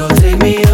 So take me